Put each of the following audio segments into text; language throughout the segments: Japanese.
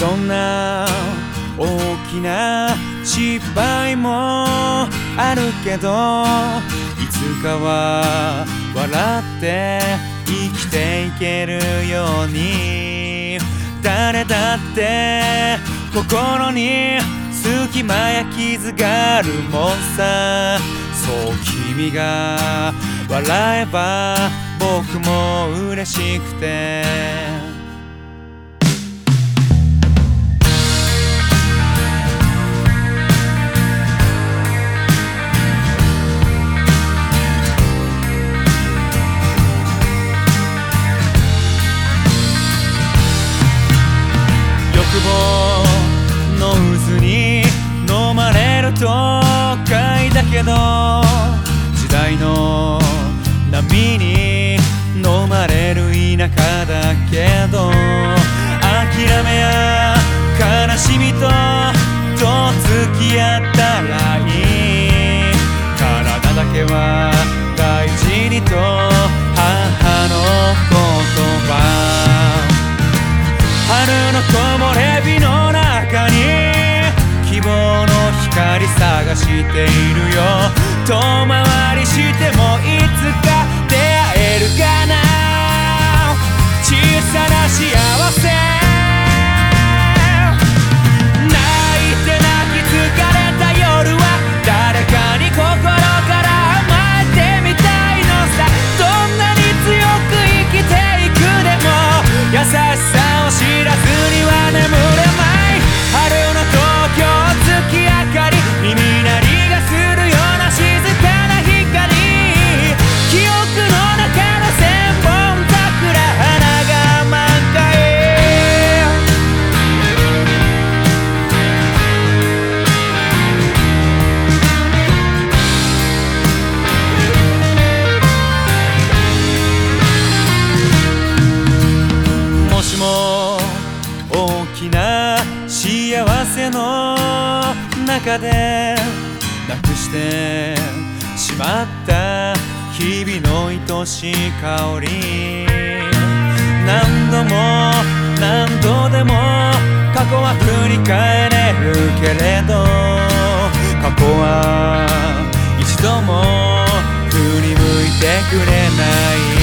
どんな大きな失敗もあるけどいつかは笑って生きていけるように誰だって心に隙間や傷があるもんさそう君が笑えば僕も嬉しくてだけど時代の波に飲まれる田舎だけど諦めや悲しみとと付き合ったらいい。体だけは大事にと母の言葉。ているよ。遠回の中でなくしてしまった日々の愛しい香り。何度も何度でも過去は振り返れるけれど過去は一度も振り向いてくれない。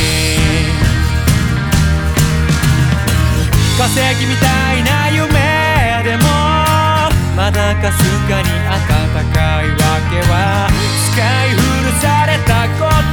化石みたいな夢まだかすかに暖かいわけは。使い古されたこと